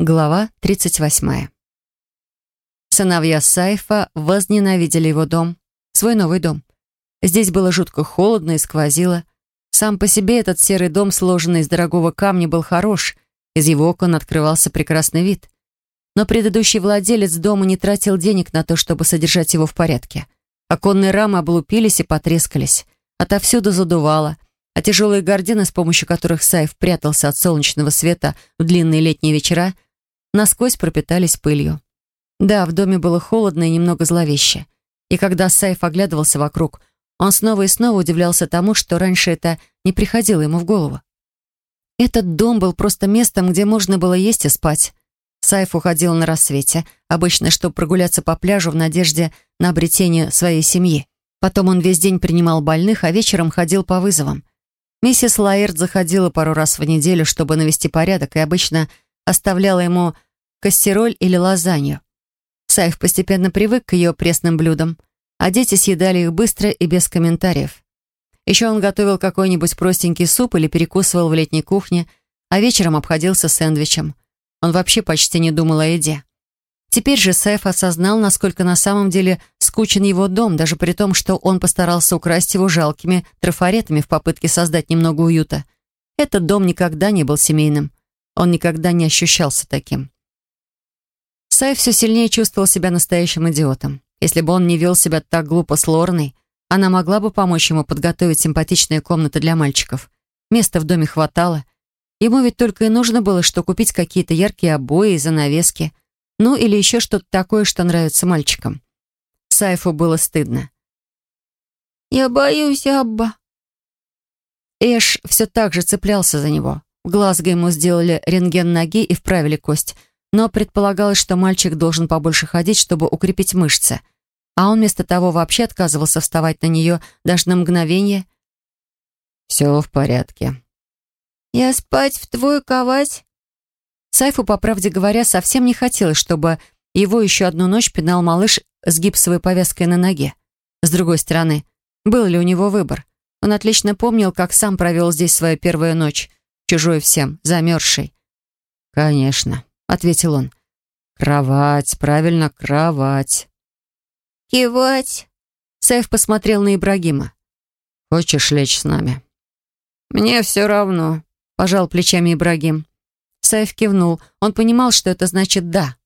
Глава 38. Сыновья Сайфа возненавидели его дом, свой новый дом. Здесь было жутко холодно и сквозило. Сам по себе этот серый дом, сложенный из дорогого камня, был хорош. Из его окон открывался прекрасный вид. Но предыдущий владелец дома не тратил денег на то, чтобы содержать его в порядке. Оконные рамы облупились и потрескались. Отовсюду задувало — а тяжелые гардины, с помощью которых Сайф прятался от солнечного света в длинные летние вечера, насквозь пропитались пылью. Да, в доме было холодно и немного зловеще. И когда Сайф оглядывался вокруг, он снова и снова удивлялся тому, что раньше это не приходило ему в голову. Этот дом был просто местом, где можно было есть и спать. Сайф уходил на рассвете, обычно, чтобы прогуляться по пляжу в надежде на обретение своей семьи. Потом он весь день принимал больных, а вечером ходил по вызовам. Миссис Лаэрт заходила пару раз в неделю, чтобы навести порядок, и обычно оставляла ему кассероль или лазанью. Сайф постепенно привык к ее пресным блюдам, а дети съедали их быстро и без комментариев. Еще он готовил какой-нибудь простенький суп или перекусывал в летней кухне, а вечером обходился сэндвичем. Он вообще почти не думал о еде. Теперь же Сайф осознал, насколько на самом деле скучен его дом, даже при том, что он постарался украсть его жалкими трафаретами в попытке создать немного уюта. Этот дом никогда не был семейным. Он никогда не ощущался таким. Сайф все сильнее чувствовал себя настоящим идиотом. Если бы он не вел себя так глупо с Лорной, она могла бы помочь ему подготовить симпатичные комнаты для мальчиков. Места в доме хватало. Ему ведь только и нужно было, что купить какие-то яркие обои и занавески — ну, или еще что-то такое, что нравится мальчикам. Сайфу было стыдно. «Я боюсь, Абба». Эш все так же цеплялся за него. В Глазго ему сделали рентген ноги и вправили кость, но предполагалось, что мальчик должен побольше ходить, чтобы укрепить мышцы. А он вместо того вообще отказывался вставать на нее даже на мгновение. «Все в порядке». «Я спать в твою кровать?» Сайфу, по правде говоря, совсем не хотелось, чтобы его еще одну ночь пинал малыш с гипсовой повязкой на ноге. С другой стороны, был ли у него выбор? Он отлично помнил, как сам провел здесь свою первую ночь, чужой всем, замерзший. «Конечно», — ответил он. «Кровать, правильно, кровать». «Кивать?» Сайф посмотрел на Ибрагима. «Хочешь лечь с нами?» «Мне все равно», — пожал плечами Ибрагим. Саев кивнул. Он понимал, что это значит «да».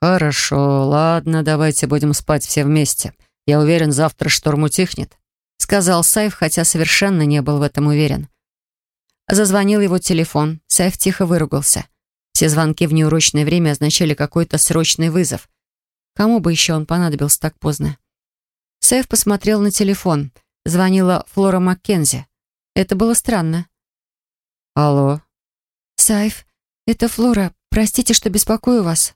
«Хорошо, ладно, давайте будем спать все вместе. Я уверен, завтра шторм утихнет», — сказал Саев, хотя совершенно не был в этом уверен. Зазвонил его телефон. Саев тихо выругался. Все звонки в неурочное время означали какой-то срочный вызов. Кому бы еще он понадобился так поздно? Саев посмотрел на телефон. Звонила Флора Маккензи. Это было странно. «Алло». «Сайф, «Это Флора. Простите, что беспокою вас».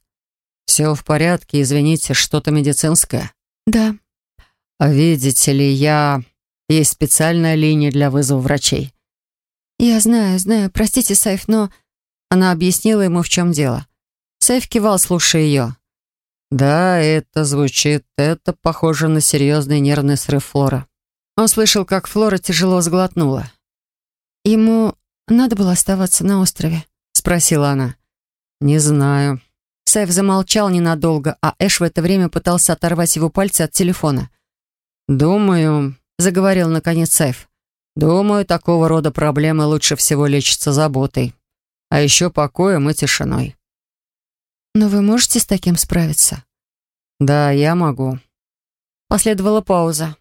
«Все в порядке, извините, что-то медицинское?» «Да». «А видите ли, я... Есть специальная линия для вызова врачей». «Я знаю, знаю. Простите, Сайф, но...» Она объяснила ему, в чем дело. Сайф кивал, слушая ее. «Да, это звучит... Это похоже на серьезный нервный срыв Флора». Он слышал, как Флора тяжело сглотнула. Ему надо было оставаться на острове спросила она. «Не знаю». Сайф замолчал ненадолго, а Эш в это время пытался оторвать его пальцы от телефона. «Думаю», — заговорил наконец Сайф, «думаю, такого рода проблемы лучше всего лечатся заботой, а еще покоем и тишиной». «Но вы можете с таким справиться?» «Да, я могу». Последовала пауза.